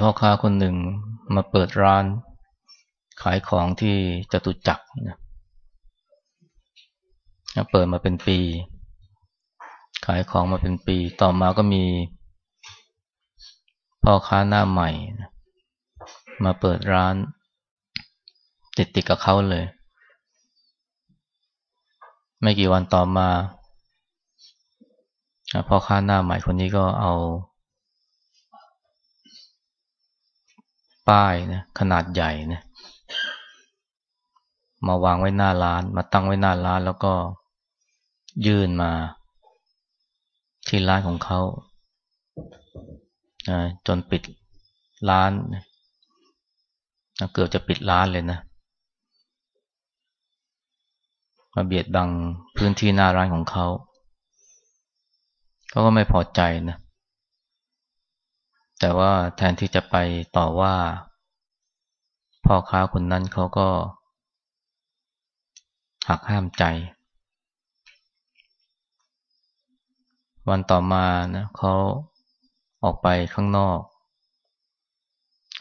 พ่อค้าคนหนึ่งมาเปิดร้าน ขายของที่จตุจักรนะเปิดมาเป็นปี ขายของมาเป็นปี ต่อมาก็มี พ่อค้าหน้าใหม่นะมาเปิดร้าน ติดติดกับเขาเลย ไม่กี่วันต่อมาพ่อค้าหน้าใหม่คนนี้ก็เอา ป้ายนะขนาดใหญ่นะมาวางไว้หน้าร้าน มาตั้งไว้หน้าร้านแล้วก็ยื่นมา ที่ร้านของเขาจนปิดร้านเกือบจะปิดร้านเลยนะ มาเบียดบังพื้นที่หน้าร้านของเขาเขาก็ไม่พอใจนะ แต่ว่าแทนที่จะไปต่อว่า พ่อค้าคนนั้นเขาก็ หักห้ามใจ วันต่อมานะเขาออกไปข้างนอก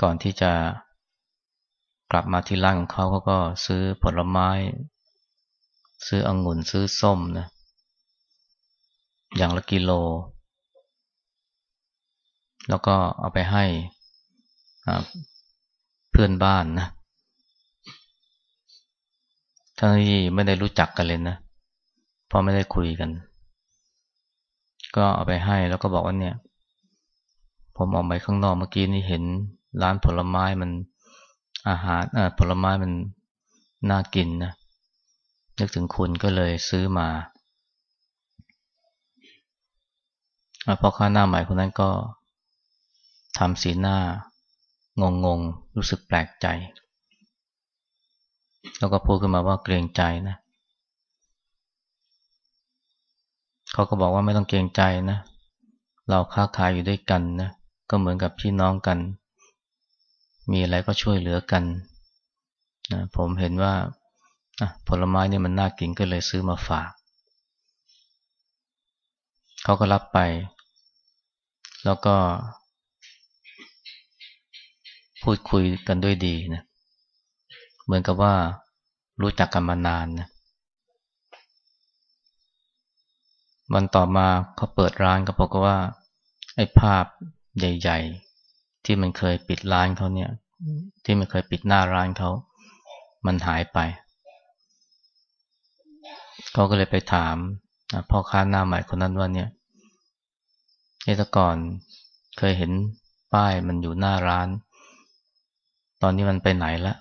ก่อนที่จะกลับมาที่ร้านของเขาเขาก็ซื้อผลไม้ ซื้อองุ่นซื้อส้มนะอย่างละกิโล แล้วก็เอาไปให้เพื่อนบ้านนะทั้งที่ไม่ได้รู้จักกันเลยนะเพราะไม่ได้คุยกัน ก็เอาไปให้แล้วก็บอกว่าเนี่ย ผมออกไปข้างนอกเมื่อกี้นี่เห็นร้านผลไม้มันอาหารผลไม้มันน่ากินนะนึกถึงคุณก็เลยซื้อมาพอค้าหน้าใหม่คนนั้นก็ ทำสีหน้างงงรู้สึกแปลกใจ แล้วก็พูดขึ้นมาว่าเกรงใจนะเขาก็บอกว่าไม่ต้องเกรงใจนะ เราค้าขายอยู่ด้วยกันนะก็เหมือนกับพี่น้องกัน มีอะไรก็ช่วยเหลือกันนะผมเห็นว่าผลไม้นี่มันน่ากินก็เลยซื้อมาฝาก เขาก็รับไป แล้วก็ พูดคุยกันด้วยดีนะเหมือนกับว่ารู้จักกันมานานนะวันต่อมาเขาเปิดร้านก็บอกว่า ไอ้ภาพใหญ่ ๆ ที่มันเคยปิดร้านเขาเนี่ย ที่มันเคยปิดหน้าร้านเขา มันหายไปเขาก็เลยไปถามพ่อค้าหน้าใหม่คนนั้นว่าเนี่ยเมื่อก่อนเคยเห็นป้ายมันอยู่หน้าร้าน ตอนนี้มันไปไหนแล้ว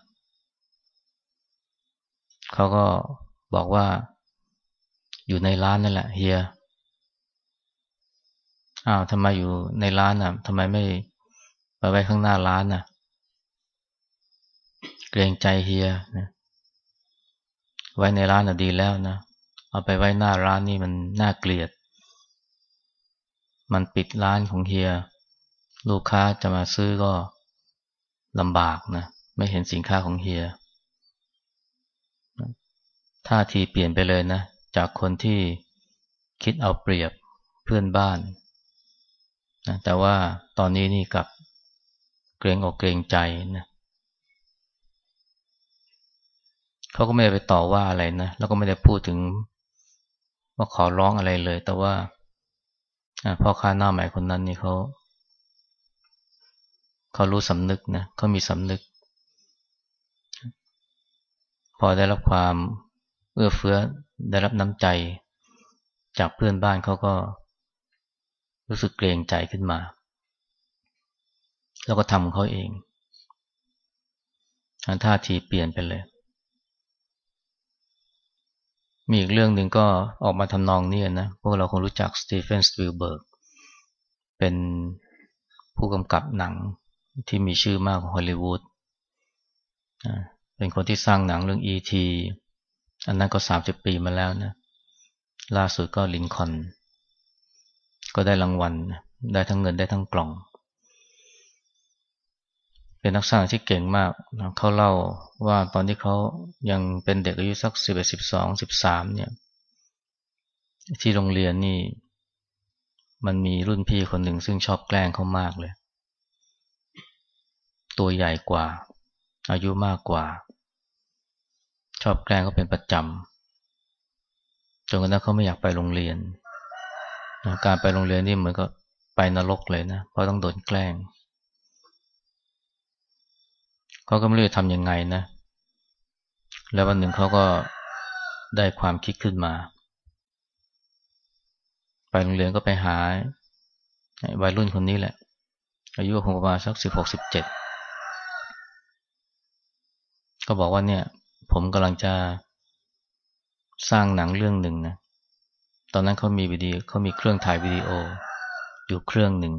เขาก็บอกว่าอยู่ในร้านนั่นแหละเฮียอ้าวทำไมอยู่ในร้านอะทำไมไม่ไปไว้ข้างหน้าร้านอะ เกรงใจเฮียนะไว้ในร้านอะดีแล้วนะเอาไปไว้หน้าร้านนี่มันน่าเกลียด มันปิดร้านของเฮีย ลูกค้าจะมาซื้อก็ ลำบากนะ ไม่เห็นสินค้าของเฮียท่าทีเปลี่ยนไปเลยนะ จากคนที่คิดเอาเปรียบเพื่อนบ้านนะแต่ว่าตอนนี้นี่กับเกรงอกเกรงใจนะเขาก็ไม่ได้ไปต่อว่าอะไรนะ แล้วก็ไม่ได้พูดถึงว่าขอร้องอะไรเลย แต่ว่าพ่อค้าหน้าใหม่คนนั้นนี่เขา เขารู้สำนึกนะเขามีสำนึก พอได้รับความเอื้อเฟื้อได้รับน้ำใจ จากเพื่อนบ้านเขาก็ รู้สึกเกรงใจขึ้นมา แล้วก็ทำเขาเองท่าทีเปลี่ยนไปเลย มีอีกเรื่องหนึ่งก็ออกมาทำนองนี้นะ พวกเราคงรู้จักสตีเฟนสตีลเบิร์ก เป็นผู้กำกับหนัง ที่มีชื่อมากของฮอลลีวูดเป็นคนที่สร้างหนังเรื่อง E.T. อันนั้นก็สามสิบปีมาแล้วนะ ล่าสุดก็ลินคอนก็ได้รางวัล ได้ทั้งเงินได้ทั้งกล่อง เป็นนักสร้างที่เก่งมาก เขาเล่าว่าตอนที่เขายังเป็นเด็กอายุสักสิบเอ็ดสิบสองสิบสามเนี่ย ที่โรงเรียนนี่ มันมีรุ่นพี่คนหนึ่งซึ่งชอบแกล้งเขามากเลย ตัวใหญ่กว่า อายุมากกว่า ชอบแกล้งก็เป็นประจำจนกระทั่งเขาไม่อยากไปโรงเรียน การไปโรงเรียนนี่เหมือนกับไปนรกเลยนะ เพราะต้องโดนแกล้งเขาก็ไม่รู้จะทำยังไงนะ แล้ววันหนึ่งเขาก็ได้ความคิดขึ้นมา ไปโรงเรียนก็ไปหาวัยรุ่นคนนี้แหละ อายุคงประมาณสักสิบหกสิบเจ็ด ก็บอกว่าเนี่ย ผมกำลังจะสร้างหนังเรื่องหนึ่งนะ ตอนนั้นเขามีวิดีเขามีเครื่องถ่ายวิดีโอ อยู่เครื่องหนึ่ง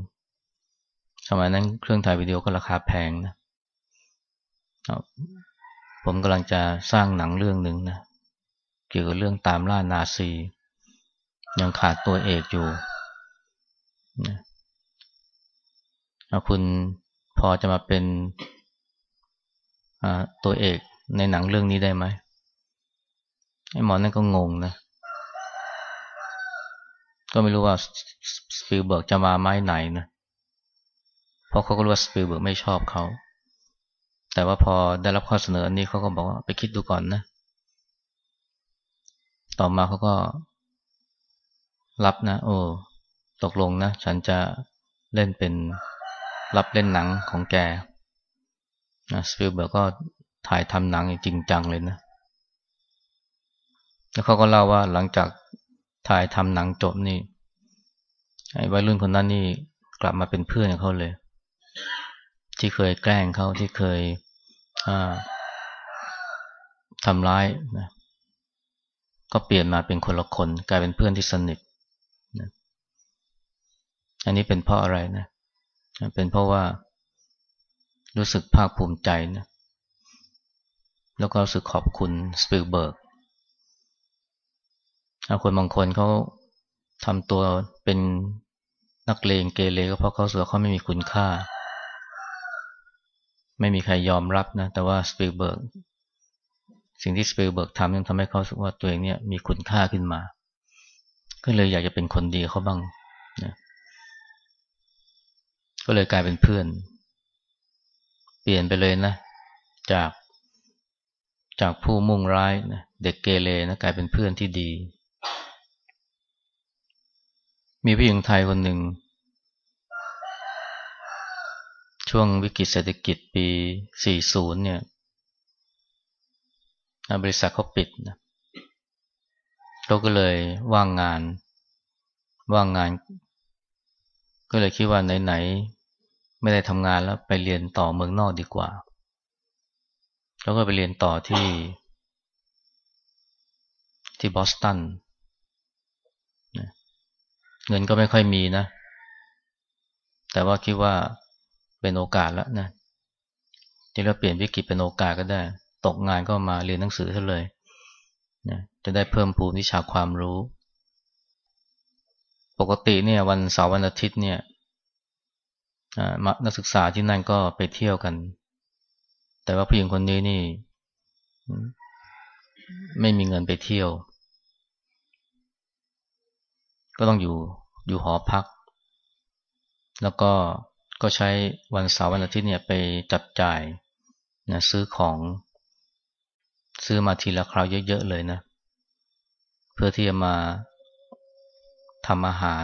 สมัยนั้นเครื่องถ่ายวิดีโอก็ราคาแพงนะ ผมกำลังจะสร้างหนังเรื่องหนึ่งนะ เกี่ยวกับเรื่องตามล่านาซี ยังขาดตัวเอกอยู่นะคุณพอจะมาเป็น ตัวเอกในหนังเรื่องนี้ได้ไหมไอ้หมอนั่นก็งงนะ ก็ไม่รู้ว่าสปิลเบิร์กจะมาไม้ไหนนะ เพราะเขาก็รู้ว่าสปิลเบิร์กไม่ชอบเขา แต่ว่าพอได้รับข้อเสนออันนี้เขาก็บอกว่าไปคิดดูก่อนนะ ต่อมาเขาก็รับนะ โอ้ ตกลงนะ ฉันจะเล่นเป็นรับเล่นหนังของแก สปิลเบิร์กก็ถ่ายทำหนังจริงจังเลยนะ แล้วเขาก็เล่าว่าหลังจากถ่ายทำหนังจบนี่ไอ้วัยรุ่นคนนั้นนี่กลับมาเป็นเพื่อนเขาเลย ที่เคยแกล้งเขาที่เคยทำร้ายนะก็เปลี่ยนมาเป็นคนละคน กลายเป็นเพื่อนที่สนิทนะอันนี้เป็นเพราะอะไรนะ เป็นเพราะว่า รู้สึกภาคภูมิใจนะแล้วก็รู้สึกขอบคุณสปิลเบิร์กคนบางคนเขาทำตัวเป็นนักเลงเกเรก็เพราะเขารู้สึกเขาไม่มีคุณค่า ไม่มีใครยอมรับนะ แต่ว่าสปิลเบิร์กสิ่งที่สปิลเบิร์กทำยังทำให้เขารู้สึกว่าตัวเองเนี่ยมีคุณค่าขึ้นมา ก็เลยอยากจะเป็นคนดีเขาบ้างนะก็เลยกลายเป็นเพื่อนเลี่ยนไปเลยนะ จากจากผู้มุ่งร้ายนะเด็กเกเรนะกลายเป็นเพื่อนที่ดี มีผู้หญิงไทยคนหนึ่ง ช่วงวิกฤตเศรษฐกิจปี 40 เนี่ยบริษัทเขาปิดนะเขาก็เลยว่างงาน ว่างงาน ก็เลยคิดว่าไหน ไม่ได้ทำงานแล้วไปเรียนต่อเมืองนอกดีกว่า แล้วก็ไปเรียนต่อที่ ที่บอสตันเงินก็ไม่ค่อยมีนะ แต่ว่าคิดว่าเป็นโอกาสแล้วนะที่เราเปลี่ยนวิกฤตเป็นโอกาสก็ได้ ตกงานก็มาเรียนหนังสือซะเลยนะจะได้เพิ่มพูนวิชาความรู้ ปกติเนี่ยวันเสาร์วันอาทิตย์เนี่ย นักศึกษาที่นั่นก็ไปเที่ยวกัน แต่ว่าผู้หญิงคนนี้นี่ ไม่มีเงินไปเที่ยว ก็ต้องอยู่อยู่หอพัก แล้วก็ก็ใช้วันเสาร์วันอาทิตย์เนี่ยไปจับจ่ายนะซื้อของซื้อมาทีละคราวเยอะๆเลยนะ เพื่อที่จะมาทำอาหาร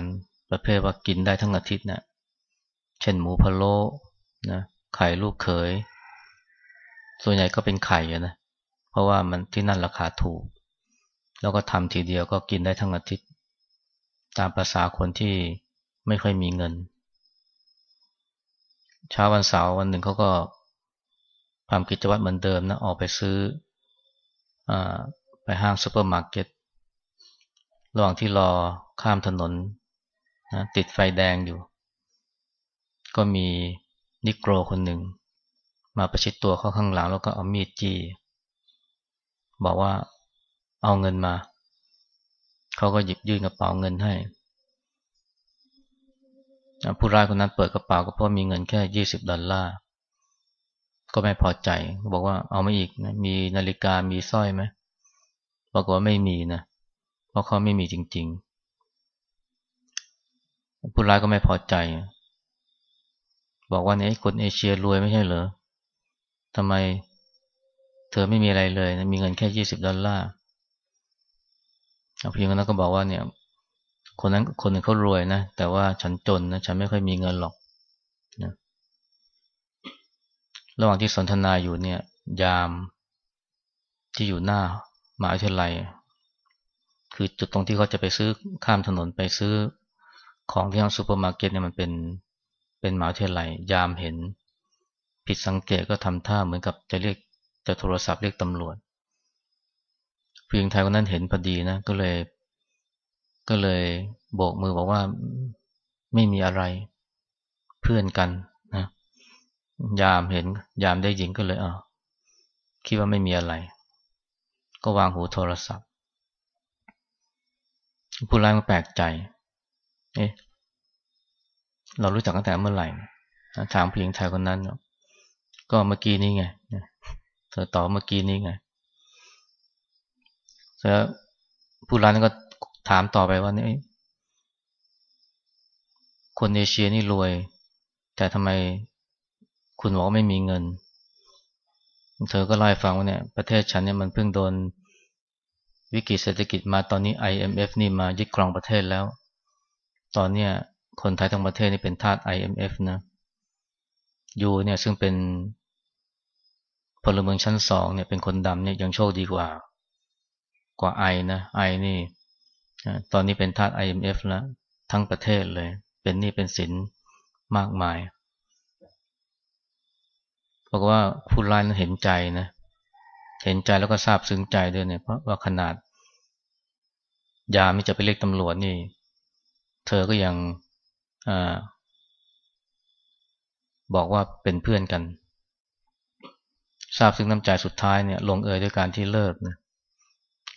ประเภทว่ากินได้ทั้งอาทิตย์เนะี่ย ช่นหมูพะโล้นะไข่ลูกเขย ส่วนใหญ่ก็เป็นไข่นะเพราะว่ามันที่นั่นราคาถูก แล้วก็ทำทีเดียวก็กินได้ทั้งอาทิตย์ ตามภาษาคนที่ไม่ค่อยมีเงินเช้าวันเสาร์วันหนึ่งเขาก็ทำกิจวัตรเหมือนเดิมนะออกไปซื้อ ไปห้างซูเปอร์มาร์เก็ตระหว่างที่รอข้ามถนนนะติดไฟแดงอยู่ ก็มีนิโกรคนหนึ่ง มาประชิดตัวเขาข้างหลัง แล้วก็เอามีดจี้บอกว่าเอาเงินมา เขาก็หยิบยื่นกระเป๋าเงินให้ ผู้ร้ายคนนั้นเปิดกระเป๋าก็เพราะมีเงินแค่ยี่สิบดอลลาร์ ก็ไม่พอใจ บอกว่าเอาไม่อีกนะมีนาฬิกามีสร้อยไหมบอกว่าไม่มีนะ เพราะเขาไม่มีจริง ๆ ผู้ร้ายก็ไม่พอใจ บอกว่าเนี่ยคนเอเชียรวยไม่ใช่เหรอทำไมเธอไม่มีอะไรเลยนะมีเงินแค่ยี่สิบดอลลาร์ผู้หญิงคนนั้นก็บอกว่าเนี่ย คนนั้นคนหนึ่งเขารวยนะ แต่ว่าฉันจนนะฉันไม่ค่อยมีเงินหรอกนะระหว่างที่สนทนาอยู่เนี่ย ยามที่อยู่หน้ามหาวิทยาลัย คือจุดตรงที่เขาจะไปซื้อข้ามถนนไปซื้อของที่ห้างซูเปอร์มาร์เก็ตเนี่ยมันเป็น เป็นมหาวิทยาลัยยามเห็น ผิดสังเกตก็ทำท่าเหมือนกับจะเรียกจะโทรศัพท์เรียกตำรวจผู้หญิงไทยคนนั้นเห็นพอดีนะ ก็เลย ก็เลยโบกมือบอกว่าไม่มีอะไรเพื่อนกันนะยามเห็น ยามได้ยิงก็เลยเออคิดว่าไม่มีอะไร ก็วางหูโทรศัพท์ ผู้ร้ายมันแปลกใจ เอ๊ะ เรารู้จักตั้งแต่เมื่อไหร่ถามผู้หญิงไทยคนนั้น ก็เมื่อกี้นี้ไงเธอตอบเมื่อกี้นี้ไงแล้วผู้ร้านก็ถามต่อไปว่านี่คนเอเชียนี่รวย แต่ทำไมคุณบอกไม่มีเงิน เธอก็เล่ฟังว่าเนี่ย ประเทศฉันเนี่ยมันเพิ่งโดนวิกฤตเศรษฐกิจมาตอนนี้ IMF นี่มายึดครองประเทศแล้ว ตอนเนี้ย คนไทยทั้งประเทศนี่เป็นทาส IMF นะยูเนี่ยซึ่งเป็นพลเมืองชั้นสองเนี่ยเป็นคนดำเนี่ยยังโชคดีกว่า กว่าไอนะไอนี่ตอนนี้เป็นทาส IMF แล้วทั้งประเทศเลย เป็นนี่เป็นสินมากมายบอกว่าผู้ร้ายนั้นเห็นใจนะเห็นใจแล้วก็ซาบซึ้งใจด้วยเนี่ยเพราะว่าขนาด ยามที่จะไปเรียกตำรวจนี่ เธอก็ยัง บอกว่าเป็นเพื่อนกัน ซาบซึ้งน้ำใจสุดท้ายเนี่ย ลงเอยด้วยการที่เลิกนะ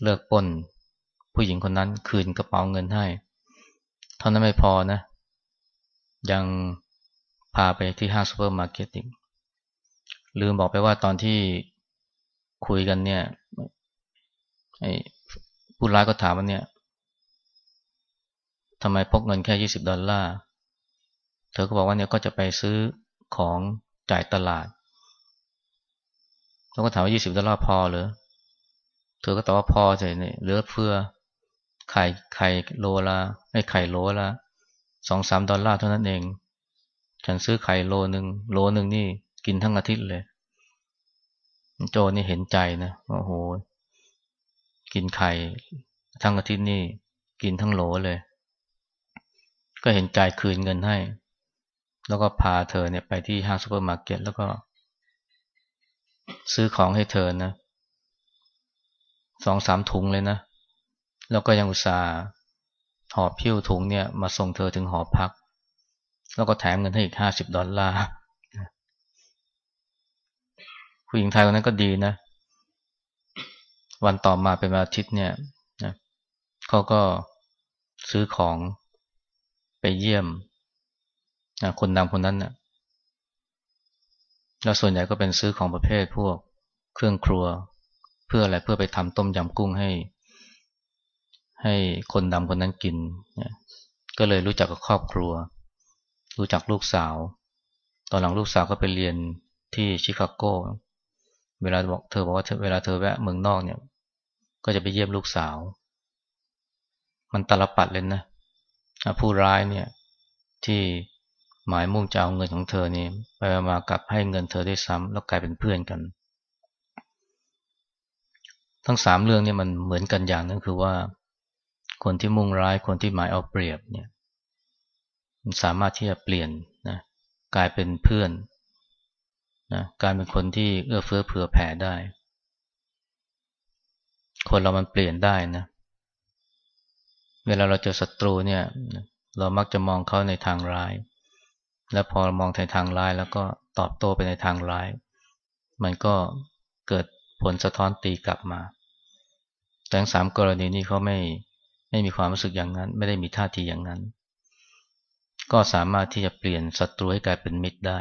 เลิกปล้นผู้หญิงคนนั้นคืนกระเป๋าเงินให้ เท่านั้นไม่พอนะ ยังพาไปที่ห้างซูเปอร์มาร์เก็ตอีกลืมบอกไปว่าตอนที่คุยกันเนี่ยไอ้ผู้ร้ายก็ถามว่าเนี่ยทำไมพกเงินแค่ยี่สิบดอลลาร์ เธอก็บอกว่าเนี่ยก็จะไปซื้อของจ่ายตลาดเขาก็ถามว่ายี่สิบดอลลาร์พอหรือเธอก็ตอบว่าพอใช่เนี่ยเหลือเฟือไข่ไข่โหลละไอ้ไข่โหลละสองสามดอลลาร์เท่านั้นเอง ฉันซื้อไข่โหลหนึ่งโหลหนึ่งนี่กินทั้งอาทิตย์เลย โจรนี่เห็นใจนะโอ้โหกินไข่ทั้งอาทิตย์นี่กินทั้งโหลเลย ก็เห็นใจคืนเงินให้ แล้วก็พาเธอเนี่ยไปที่ห้างซูเปอร์มาร์เก็ตแล้วก็ ซื้อของให้เธอนะสองสามถุงเลยนะ แล้วก็ยังอุตส่าห์หอบหิ้วถุงเนี่ยมาส่งเธอถึงหอพัก แล้วก็แถมเงินให้อีกห้าสิบดอลลาร์ผู้หญิงไทยคนนั้นก็ดีนะ วันต่อมาเป็นวันอาทิตย์เนี่ยนะเขาก็ซื้อของไปเยี่ยม คนดำคนนั้นนะ่ะแล้วส่วนใหญ่ก็เป็นซื้อของประเภทพวกเครื่องครัว เพื่ออะไรเพื่อไปทำต้มยำกุ้งให้ ให้คนดำคนนั้นกิน ก็เลยรู้จักกับครอบครัว รู้จักลูกสาว ตอนหลังลูกสาวก็ไปเรียนที่ชิคาโก เวลาบอกเธอบอกว่าเวลาเธอแวะเมืองนอกเนี่ย ก็จะไปเยี่ยมลูกสาว มันตลปัดเลยนะผู้ร้ายเนี่ยที่ หมายมุ่งจะเอาเงินของเธอนี่ไปมากลับให้เงินเธอได้ซ้ำแล้วกลายเป็นเพื่อนกัน ทั้งสามเรื่องนี่มันเหมือนกันอย่างนึงคือว่า คนที่มุ่งร้ายคนที่หมายเอาเปรียบเนี่ยมันสามารถที่จะเปลี่ยนนะกลายเป็นเพื่อนนะกลายเป็นคนที่เอื้อเฟื้อเผื่อแผ่ได้ คนเรามันเปลี่ยนได้นะเวลาเราเจอศัตรูเนี่ย เรามักจะมองเขาในทางร้าย แล้วพอมองในทางร้ายแล้วก็ตอบโต้ไปในทางร้าย มันก็เกิดผลสะท้อนตีกลับมาแต่ทั้งสามกรณีนี้เขาไม่ไม่มีความรู้สึกอย่างนั้น ไม่ได้มีท่าทีอย่างนั้น ก็สามารถที่จะเปลี่ยนศัตรูให้กลายเป็นมิตรได้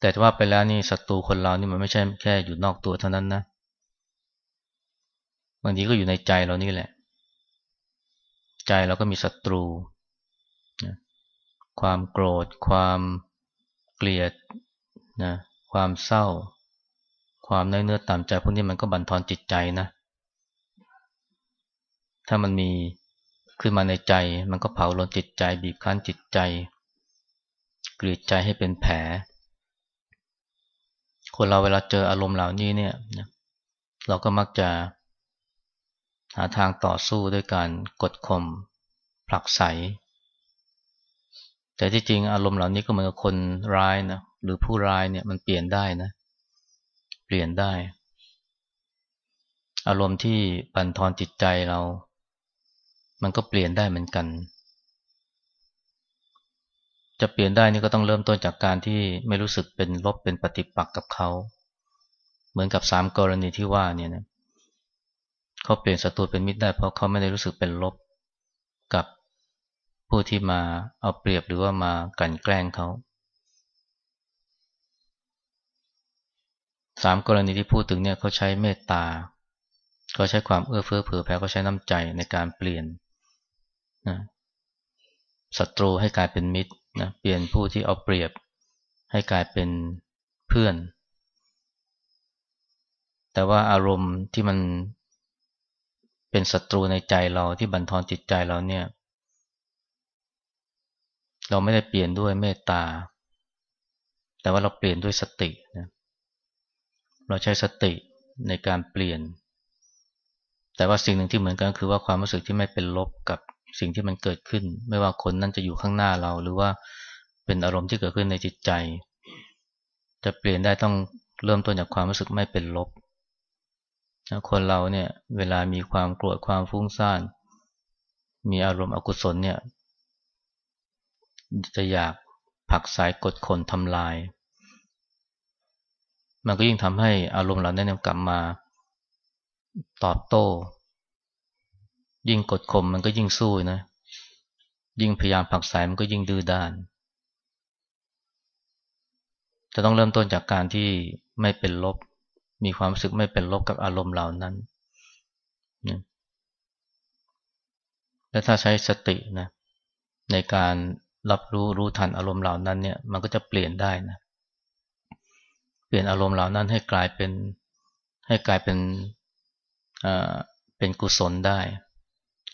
แต่ว่าไปแล้วนี่ศัตรูคนเรานี่มันไม่ใช่แค่อยู่นอกตัวเท่านั้นนะบางทีก็อยู่ในใจเรานี่แหละ ใจเราก็มีศัตรู ความโกรธ ความเกลียดนะความเศร้า ความน้อยเนื้อต่ำใจพวกนี้มันก็บั่นทอนจิตใจนะ ถ้ามันมีขึ้นมาในใจ มันก็เผาลนจิตใจ บีบคั้นจิตใจกรีดใจให้เป็นแผล คนเราเวลาเจออารมณ์เหล่านี้เนี่ยเราก็มักจะหาทางต่อสู้ด้วยการกดข่มผลักไส แต่ที่จริงอารมณ์เหล่านี้ก็เหมือนกับคนร้ายนะหรือผู้ร้ายเนี่ยมันเปลี่ยนได้นะ เปลี่ยนได้ อารมณ์ที่บั่นทอนจิตใจเรา มันก็เปลี่ยนได้เหมือนกัน จะเปลี่ยนได้นี่ก็ต้องเริ่มต้นจากการที่ไม่รู้สึกเป็นลบเป็นปฏิปักษ์กับเขาเหมือนกับสามกรณีที่ว่าเนี่ยนะเขาเปลี่ยนศัตรูเป็นมิตรได้เพราะเขาไม่ได้รู้สึกเป็นลบกับ ผู้ที่มาเอาเปรียบหรือว่ามากันแกล้งเขาสามกรณีที่พูดถึงเนี่ยเขาใช้เมตตาเขาใช้ความเอื้อเฟื้อเผื่อแผ่เขาใช้น้ำใจในการเปลี่ยนนะศัตรูให้กลายเป็นมิตรนะเปลี่ยนผู้ที่เอาเปรียบ ให้กลายเป็นเพื่อน แต่ว่าอารมณ์ที่มันเป็นศัตรูในใจเราที่บันทอนจิตใจเราเนี่ย เราไม่ได้เปลี่ยนด้วยเมตตา แต่ว่าเราเปลี่ยนด้วยสตินะเราใช้สติในการเปลี่ยน แต่ว่าสิ่งหนึ่งที่เหมือนกันคือว่าความรู้สึกที่ไม่เป็นลบกับสิ่งที่มันเกิดขึ้น ไม่ว่าคนนั้นจะอยู่ข้างหน้าเรา หรือว่าเป็นอารมณ์ที่เกิดขึ้นในจิตใจ จะเปลี่ยนได้ต้องเริ่มต้นจากความรู้สึกไม่เป็นลบคนเราเนี่ยเวลามีความโกรธความฟุ้งซ่าน มีอารมณ์อกุศลเนี่ย จะอยากผักสายกดข่นทำลาย มันก็ยิ่งทำให้อารมณ์เหล่านั้นกลับมาตอบโต้ ยิ่งกดข่มมันก็ยิ่งสู้นะ ยิ่งพยายามผักสายมันก็ยิ่งดื้อด้าน จะต้องเริ่มต้นจากการที่ไม่เป็นลบ มีความรู้สึกไม่เป็นลบกับอารมณ์เหล่านั้นและถ้าใช้สตินะในการ รับรู้รู้ทันอารมณ์เหล่านั้นเนี่ยมันก็จะเปลี่ยนได้นะเปลี่ยนอารมณ์เหล่านั้นให้กลายเป็นให้กลายเป็นอ่าเป็นกุศลได้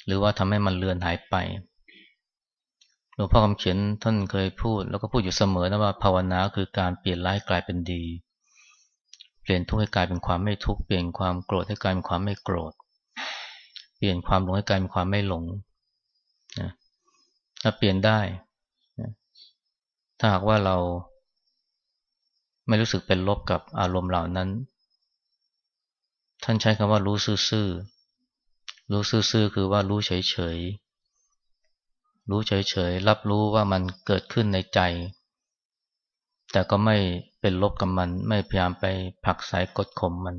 หรือว่าทำให้มันเลือนหายไปหลวงพ่อคำเขียนท่านเคยพูด แล้วก็พูดอยู่เสมอนะว่าภาวนาคือการเปลี่ยนร้ายกลายเป็นดี เปลี่ยนทุกข์ให้กลายเป็นความไม่ทุกข์เปลี่ยนความโกรธให้กลายเป็นความไม่โกรธ เปลี่ยนความหลงให้กลายเป็นความไม่หลงนะถ้าเปลี่ยนได้ ถ้าหากว่าเรา ไม่รู้สึกเป็นลบกับอารมณ์เหล่านั้น ท่านใช้คำว่ารู้ซื่อๆรู้ซื่อๆคือว่ารู้เฉยๆรู้เฉยๆรับรู้ว่ามันเกิดขึ้นในใจ แต่ก็ไม่เป็นลบกับมัน ไม่พยายามไปผักสายกดข่มมัน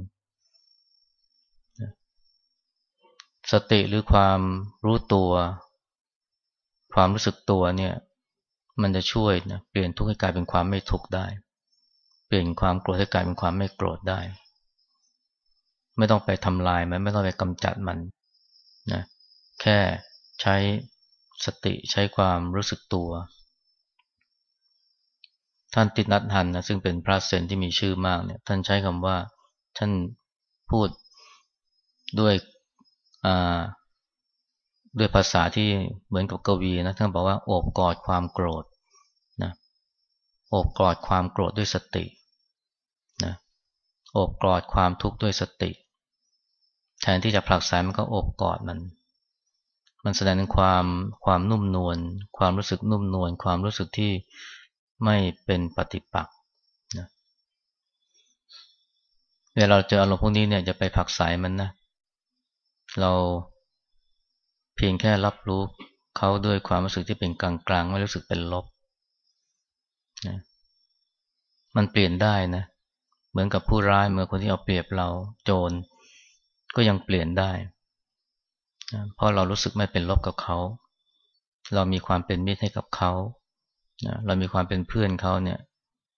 สติหรือความรู้ตัว ความรู้สึกตัวเนี่ย มันจะช่วยนะเปลี่ยนทุกข์ให้กลายเป็นความไม่ทุกข์ได้ เปลี่ยนความโกรธให้กลายเป็นความไม่โกรธได้ ไม่ต้องไปทำลายมันไม่ต้องไปกำจัดมันนะแค่ใช้สติใช้ความรู้สึกตัว ท่านติดนัดหันนะซึ่งเป็นพระเซนที่มีชื่อมากเนี่ยท่านใช้คำว่าท่านพูดด้วยอ่า ด้วยภาษาที่เหมือนกับกวีนะท่านบอกว่าโอบกอดความโกรธนะโอบกอดความโกรธด้วยสตินะโอบกอดความทุกข์ด้วยสติ แทนที่จะผลักไสมันก็โอบกอดมัน มันแสดงถึงความความนุ่มนวลความรู้สึกนุ่มนวลความรู้สึกที่ไม่เป็นปฏิปักษ์นะเวลาเราเจออารมณ์พวกนี้เนี่ยจะไปผลักสายมันนะเรา พียงแค่รับรู้เขาด้วยความรู้สึกที่เป็นกลางๆไม่รู้สึกเป็นลบนะมันเปลี่ยนได้นะ เหมือนกับผู้ร้ายเมื่อคนที่เอาเปรียบเราโจรก็ยังเปลี่ยนได้นะเพราะเรารู้สึกไม่เป็นลบกับเขา เรามีความเป็นมิตรให้กับเขานะเรามีความเป็นเพื่อนเขาเนี่ย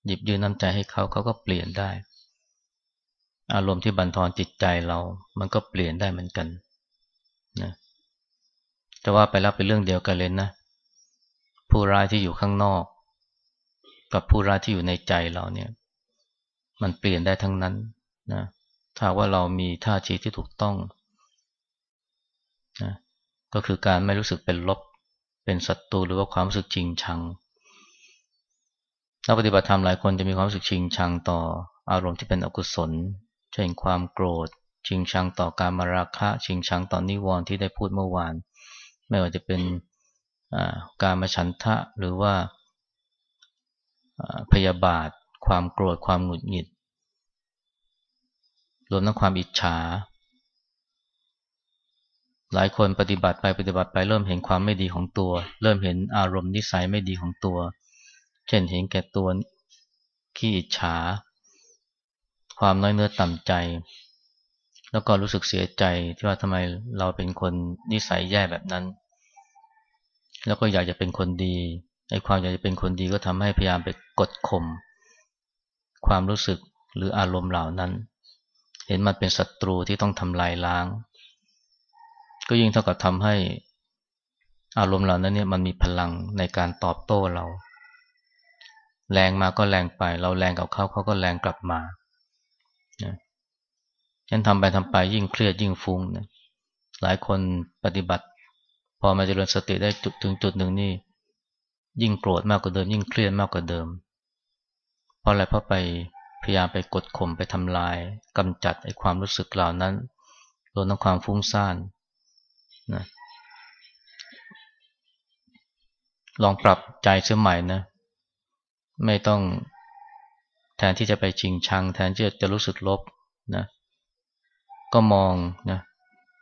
หยิบยืนน้ำใจให้เขาเขาก็เปลี่ยนได้ อารมณ์ที่บันทอนจิตใจเรา มันก็เปลี่ยนได้เหมือนกันนะ แต่ว่าไปแล้วเป็นเรื่องเดียวกันเลยนะ ผู้ร้ายที่อยู่ข้างนอกกกับผู้ร้ายที่อยู่ในใจเราเนี่ย มันเปลี่ยนได้ทั้งนั้นนะถ้าว่าเรามีท่าทีที่ถูกต้องนะก็คือการไม่รู้สึกเป็นลบเป็นศัตรูหรือว่าความรู้สึกจริงชังนักปฏิบัติธรรมหลายคนจะมีความรู้สึกชิงชังต่ออารมณ์ที่เป็นอกุศล เช่นความโกรธ ชิงชังต่อการมาราคะ ชิงชังต่อนิวรณ์ที่ได้พูดเมื่อวาน ไม่ว่าจะเป็นการมาฉันทะหรือว่าพยาบาท ความโกรธความหงุดหงิด รวมทั้งความอิจฉา หลายคนปฏิบัติไปปฏิบัติไปเริ่มเห็นความไม่ดีของตัว เริ่มเห็นอารมณ์นิสัยไม่ดีของตัว เช่นเห็นแก่ตัวขี้อิจฉา ความน้อยเนื้อต่ำใจ แล้วก็รู้สึกเสียใจที่ว่าทำไมเราเป็นคนนิสัยแย่แบบนั้น แล้วก็อยากจะเป็นคนดีไอ้ความอยากจะเป็นคนดีก็ทำให้พยายามไปกดข่มความรู้สึกหรืออารมณ์เหล่านั้น เห็นมันเป็นศัตรูที่ต้องทำลายล้าง ก็ยิ่งเท่ากับทำให้อารมณ์เหล่านั้นเนี่ยมันมีพลังในการตอบโต้เรา แรงมาก็แรงไป เราแรงกับเขาเขาก็แรงกลับมา ฉันทำไปทำไปยิ่งเครียดยิ่งฟุ้งนะหลายคนปฏิบัติ พอมาเจริญสติได้จุดถึงจุดหนึ่งนี่ ยิ่งโกรธมากกว่าเดิม ยิ่งเครียดมากกว่าเดิม เพราะอะไรเพราะไปพยายามไปกดข่มไปทำลายกำจัดไอ้ความรู้สึกเหล่านั้นรวมทั้งความฟุ้งซ่านนะลองปรับใจเสื้อใหม่นะ ไม่ต้องแทนที่จะไปชิงชัง แทนที่จะรู้สึกลบนะ ก็มองนะ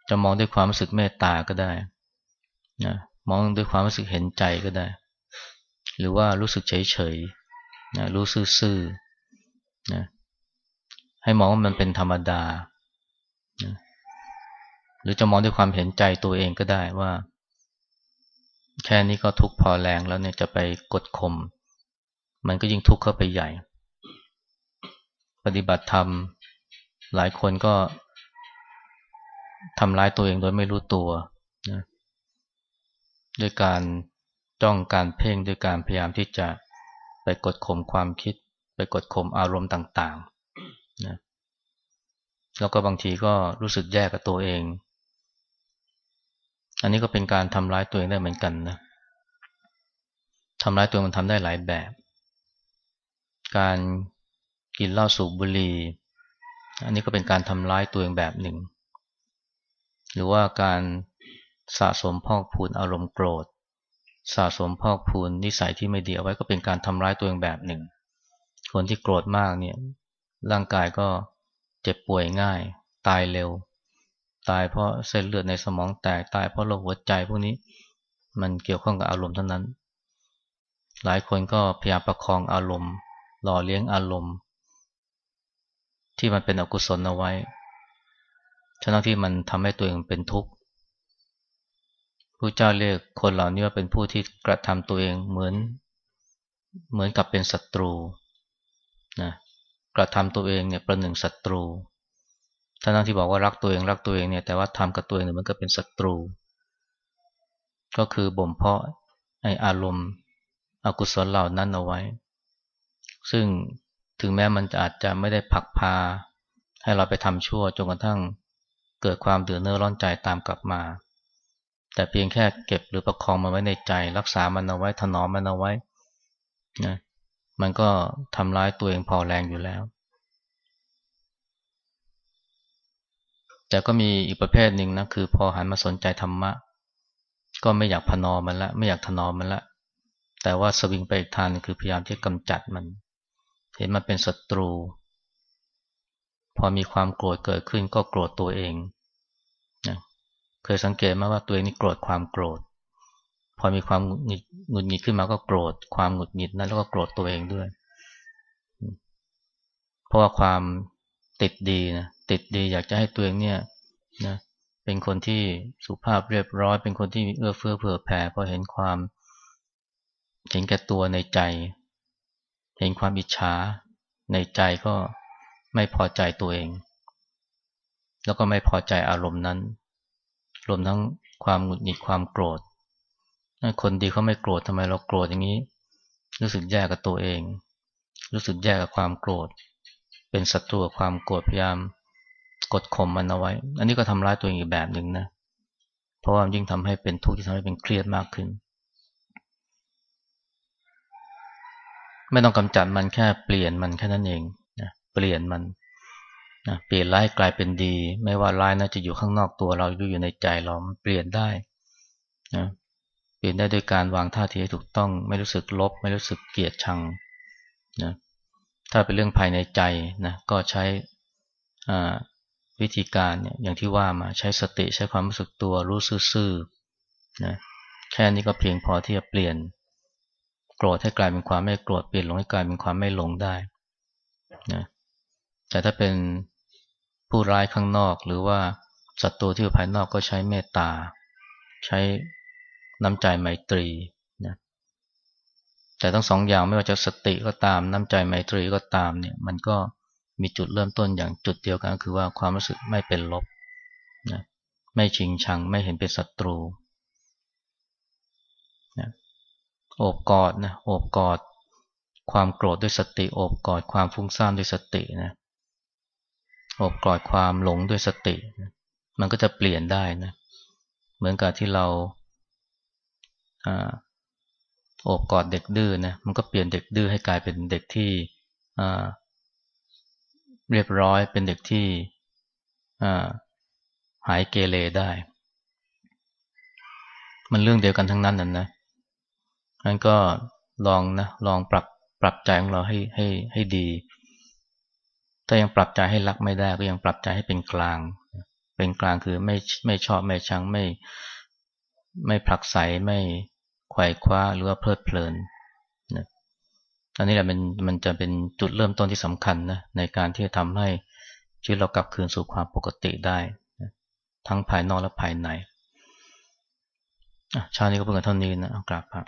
จะมองด้วยความรู้สึกเมตตาก็ได้นะมองด้วยความรู้สึกเห็นใจก็ได้ หรือว่ารู้สึกเฉยเฉยนะรู้ซื่อๆนะให้มองว่ามันเป็นธรรมดานะหรือจะมองด้วยความเห็นใจตัวเองก็ได้ว่า แค่นี้ก็ทุกพอแรงแล้วเนี่ยจะไปกดข่มมันก็ยิ่งทุกข์เข้าไปใหญ่ ปฏิบัติธรรม หลายคนก็ ทำร้ายตัวเองโดยไม่รู้ตัวนะด้วยการจ้องการเพ่งด้วยการพยายามที่จะไปกดข่มความคิด ไปกดข่มอารมณ์ต่างๆนะแล้วก็บางทีก็รู้สึกแย่กับตัวเอง อันนี้ก็เป็นการทำร้ายตัวเองได้เหมือนกันนะทำร้ายตัวมันทำได้หลายแบบ การกินเหล้าสูบบุหรี่ อันนี้ก็เป็นการทำร้ายตัวเองแบบหนึ่ง หรือว่าการสะสมพอกพูนอารมณ์โกรธ สะสมพอกพูนนิสัยที่ไม่ดีเอาไว้ก็เป็นการทำร้ายตัวเองแบบหนึ่ง คนที่โกรธมากเนี่ยร่างกายก็เจ็บป่วยง่าย ตายเร็ว ตายเพราะเส้นเลือดในสมองแตกตายเพราะโรคหัวใจพวกนี้มันเกี่ยวข้องกับอารมณ์เท่านั้น หลายคนก็พยายามประคองอารมณ์หล่อเลี้ยงอารมณ์ ที่มันเป็นอกุศลเอาไว้ ฉะนั้นที่มันทำให้ตัวเองเป็นทุกข์พระเจ้าเรียกคนเหล่านี้ว่าเป็นผู้ที่กระทำตัวเองเหมือน เหมือนกับเป็นศัตรูนะกระทำตัวเองเนี่ยประหนึ่งศัตรูท่านที่บอกว่ารักตัวเองรักตัวเองเนี่ยแต่ว่าทำกับตัวเองเนี่ยมันก็เป็นศัตรู ก็คือบ่มเพาะไออารมณ์อกุศลเหล่านั้นเอาไว้ ซึ่งถึงแม้มันอาจจะไม่ได้ผลักพา ให้เราไปทำชั่วจนกระทั่ง เกิดความเดือดเนื้อร้อนใจตามกลับมา แต่เพียงแค่เก็บหรือประคองมันไว้ในใจ รักษามันเอาไว้ถนอมมันเอาไว้นะมันก็ทำร้ายตัวเองพอแรงอยู่แล้ว แต่ก็มีอีกประเภทหนึ่งนะคือพอหันมาสนใจธรรมะ ก็ไม่อยากพนอมันละ ไม่อยากถนอมมันละ แต่ว่าสวิงไปอีกทางคือพยายามที่กำจัดมัน เห็นมันเป็นศัตรู อมีความโกรธเกิดขึ้นก็โกรธตัวเองนะเคยสังเกตไหมว่าตัวเองนี่โกรธความโกรธ พอมีความหงุดหงิดขึ้นมาก็โกรธความหงุดหงิดนั้นแล้วก็โกรธตัวเองด้วย เพราะว่าความติดดีนะติดดีอยากจะให้ตัวเองเนี่ยนะเป็นคนที่สุภาพเรียบร้อย เป็นคนที่เอื้อเฟื้อเผื่อแผ่พอเห็นความเห็นแก่ตัวในใจ เห็นความอิจฉาในใจก็ ไม่พอใจตัวเอง แล้วก็ไม่พอใจอารมณ์นั้น รวมทั้งความหงุดหงิดความโกรธ คนดีเขาไม่โกรธทำไมเราโกรธอย่างนี้ รู้สึกแย่กับตัวเอง รู้สึกแย่กับความโกรธ เป็นศัตรูกับความโกรธพยายามกดข่มมันเอาไว้ อันนี้ก็ทำร้ายตัวเองอีกแบบหนึ่งนะ เพราะว่ายิ่งทำให้เป็นทุกข์ที่ทำให้เป็นเครียดมากขึ้น ไม่ต้องกำจัดมันแค่เปลี่ยนมันแค่นั้นเอง เปลี่ยนมันนะเปลี่ยนร้ายกลายเป็นดี ไม่ว่าร้ายน่าจะอยู่ข้างนอกตัวเราหรืออยู่ในใจเราเปลี่ยนได้นะเปลี่ยนได้โดยการวางท่าทีให้ถูกต้อง ไม่รู้สึกลบ ไม่รู้สึกเกลียดชังนะถ้าเป็นเรื่องภายในใจนะก็ใช้วิธีการเนี่ยอย่างที่ว่ามาใช้สติใช้ความรู้สึกตัวรู้ซื่อๆนะแค่นี้ก็เพียงพอที่จะเปลี่ยนโกรธให้กลายเป็นความไม่โกรธเปลี่ยนหลงให้กลายเป็นความไม่หลงได้นะ แต่ถ้าเป็นผู้ร้ายข้างนอกหรือว่าศัตรูที่อยู่ภายนอกก็ใช้เมตตา ใช้น้ำใจไมตรีนะแต่ทั้งสองอย่างไม่ว่าจะสติก็ตามน้ำใจไมตรีก็ตามเนี่ยมันก็มีจุดเริ่มต้นอย่างจุดเดียวกันก็คือว่าความรู้สึกไม่เป็นลบนะไม่ชิงชังไม่เห็นเป็นศัตรูนะโอบกอดนะโอบกอดความโกรธด้วยสติโอบกอดความฟุ้งซ่านด้วยสตินะ อบกอดความหลงด้วยสติ มันก็จะเปลี่ยนได้นะ เหมือนกับที่เราอบกอดเด็กดื้อนะ มันก็เปลี่ยนเด็กดื้อให้กลายเป็นเด็กที่เรียบร้อย เป็นเด็กที่หายเกเรได้ มันเรื่องเดียวกันทั้งนั้นนั่นนะงั้นก็ลองนะ ลองปรับปรับใจของเราให้ให้ให้ดี ถ้ายังปรับใจให้รักไม่ได้ก็ยังปรับใจให้เป็นกลาง เป็นกลางคือไม่ไม่ชอบไม่ชังไม่ไม่ผลักไสไม่ไขว่คว้าหรือว่าเพลิดเพลินนะอันนี้แหละมันมันจะเป็นจุดเริ่มต้นที่สำคัญนะในการที่จะทำให้ชีวิตเรากลับคืนสู่ความปกติได้นะทั้งภายนอกและภายในชาตินี้ก็เพิ่งเท่านี้นะกราบครับ